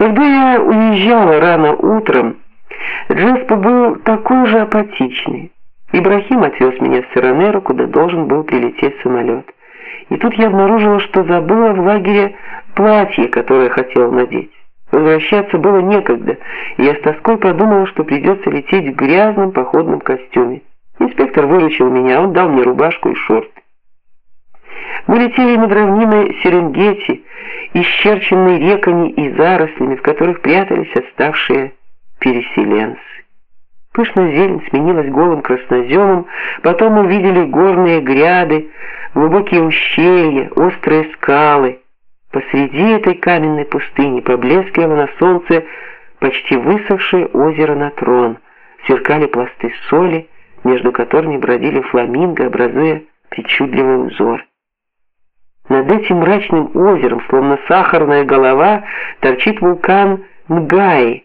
Когда я уезжала рано утром, Джеспо был такой же апатичный. Ибрахим отвез меня в Сиранеру, куда должен был прилететь самолет. И тут я обнаружила, что забыла в лагере платье, которое хотела надеть. Возвращаться было некогда, и я с тоской подумала, что придется лететь в грязном походном костюме. Инспектор выручил меня, он дал мне рубашку и шорты. Мы летели над равниной Серенгети, исчерченной реками и зарослями, в которых прятались отставшие переселенцы. Пышная зелень сменилась голым красноземом, потом увидели горные гряды, глубокие ущелья, острые скалы. Посреди этой каменной пустыни поблескивало на солнце почти высохшее озеро Натрон, сверкали пласты соли, между которыми бродили фламинго, образуя причудливый узор. Над этим мрачным озером, словно сахарная голова, торчит вулкан Нгаи.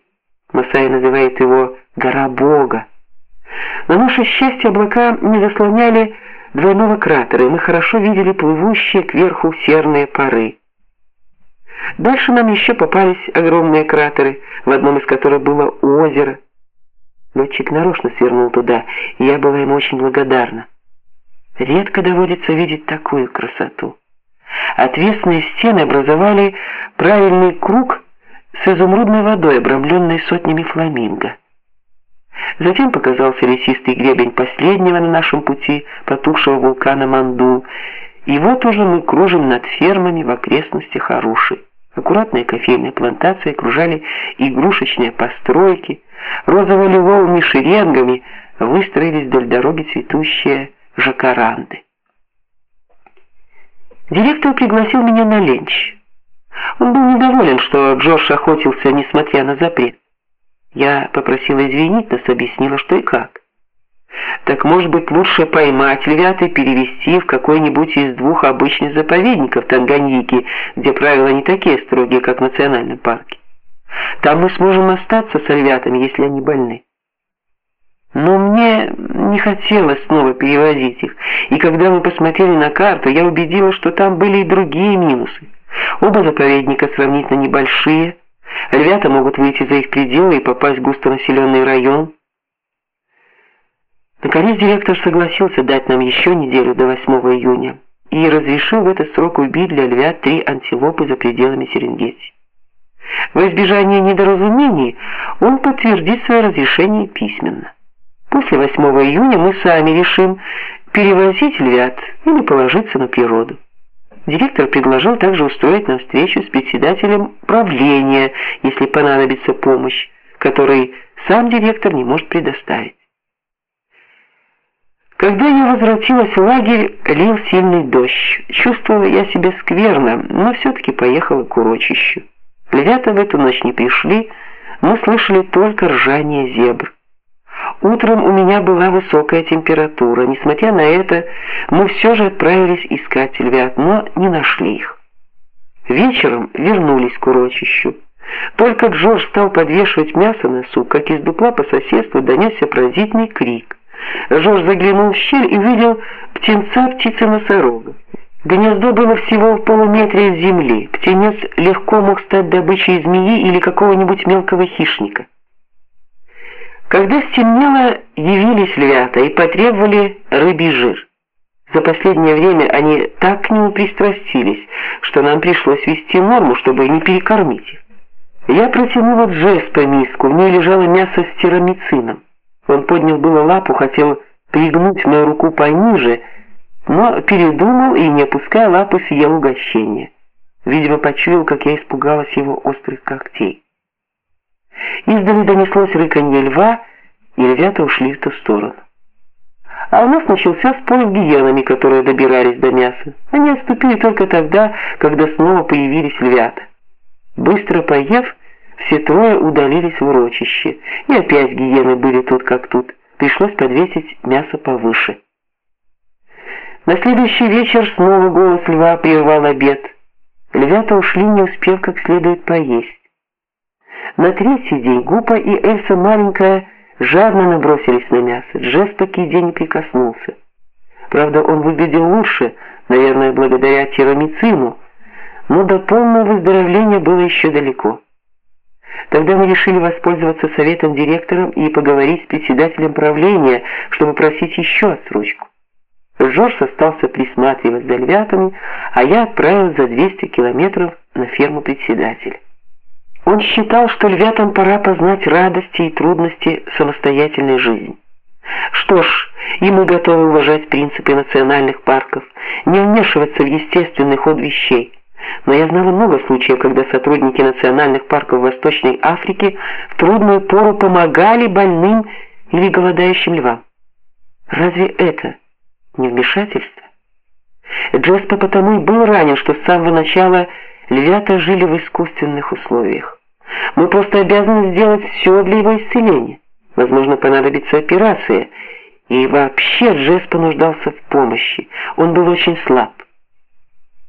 Масаи называет его гора Бога. На наше счастье облака не заслоняли двойного кратера, и мы хорошо видели плывущие кверху серные пары. Дальше нам еще попались огромные кратеры, в одном из которых было озеро. Летчик нарочно свернул туда, и я была ему очень благодарна. Редко доводится видеть такую красоту. Отвесные стены образовали правильный круг с изумрудной водой, обрамленной сотнями фламинго. Затем показался лесистый гребень последнего на нашем пути потухшего вулкана Манду, и вот уже мы кружим над фермами в окрестностях Аруши. Аккуратные кофейные плантации окружали игрушечные постройки, розово-лиловыми шеренгами выстроились вдоль дороги цветущие жакаранды. Директор пригласил меня на ленч. Он был недоволен, что Джордж охотился, несмотря на запрет. Я попросила извинить, нас объяснила, что и как. Так, может быть, лучше поймать львят и перевести в какой-нибудь из двух обычных заповедников Танганьики, где правила не такие строгие, как в национальном парке. Там мы сможем остаться с львятами, если они больны. Но мне не хотелось снова перевозить их, и когда мы посмотрели на карту, я убедилась, что там были и другие минусы. Оба заповедника сравнительно небольшие, львята могут выйти за их пределы и попасть в густонаселенный район. Наконец директор согласился дать нам еще неделю до 8 июня и разрешил в этот срок убить для львят три антилопы за пределами Серенгети. В избежание недоразумений он подтвердит свое разрешение письменно. После 8 июня мы сами решим перевозить львят или положиться на природу. Директор предложил также устроить нам встречу с председателем правления, если понадобится помощь, которой сам директор не может предоставить. Когда я возвратилась в лагерь, лил сильный дождь. Чувствовала я себя скверно, но все таки поехала к урочищу. Львята в эту ночь не пришли, мы слышали только ржание зебр. Утром у меня была высокая температура. Несмотря на это, мы все же отправились искать львят, но не нашли их. Вечером вернулись к урочищу. Только Джордж стал подвешивать мясо на сук, как из дупла по соседству донесся пронзительный крик. Жорж заглянул в щель и увидел птенца птицы-носорога. Гнездо было всего в полуметре от земли. Птенец легко мог стать добычей змеи или какого-нибудь мелкого хищника. Когда стемнело, явились львята и потребовали рыбий жир. За последнее время они так к нему пристрастились, что нам пришлось вести норму, чтобы не перекормить их. Я протянула Джеспа миску, в ней лежало мясо с тирамицином. Он поднял было лапу, хотел пригнуть мою руку пониже, но передумал и, не опуская лапы, съел угощение. Видимо, почуял, как я испугалась его острых когтей. Издали донеслось рыканье льва, и ребята ушли в ту сторону. А у нас начался спор с гиенами, которые добирались до мяса. Они отступили только тогда, когда снова появились львята. Быстро поев, все трое удалились в урочище, и опять гиены были тут как тут. Пришлось подвесить мясо повыше. На следующий вечер снова голос льва прервал обед. Львята ушли, не успев как следует поесть. На третий день Гупа и Эльса маленькая жадно набросились на мясо. Джесс по день прикоснулся. Правда, он выглядел лучше, наверное, благодаря тирамицину, но до полного выздоровления было еще далеко. Тогда мы решили воспользоваться советом директора и поговорить с председателем правления, чтобы просить еще отсрочку. Жорж остался присматривать за львятами, а я отправилась за 200 километров на ферму председателя. Он считал, что львятам пора познать радости и трудности самостоятельной жизни. Что ж, мы готовы уважать принципы национальных парков, не вмешиваться в естественный ход вещей. Но я знала много случаев, когда сотрудники национальных парков Восточной Африки в трудную пору помогали больным или голодающим львам. Разве это не вмешательство? Джеспа потому и был ранен, что с самого начала львята жили в искусственных условиях. Мы просто обязаны сделать все для его исцеления. Возможно, понадобится операция. И вообще Джесп нуждался в помощи. Он был очень слаб.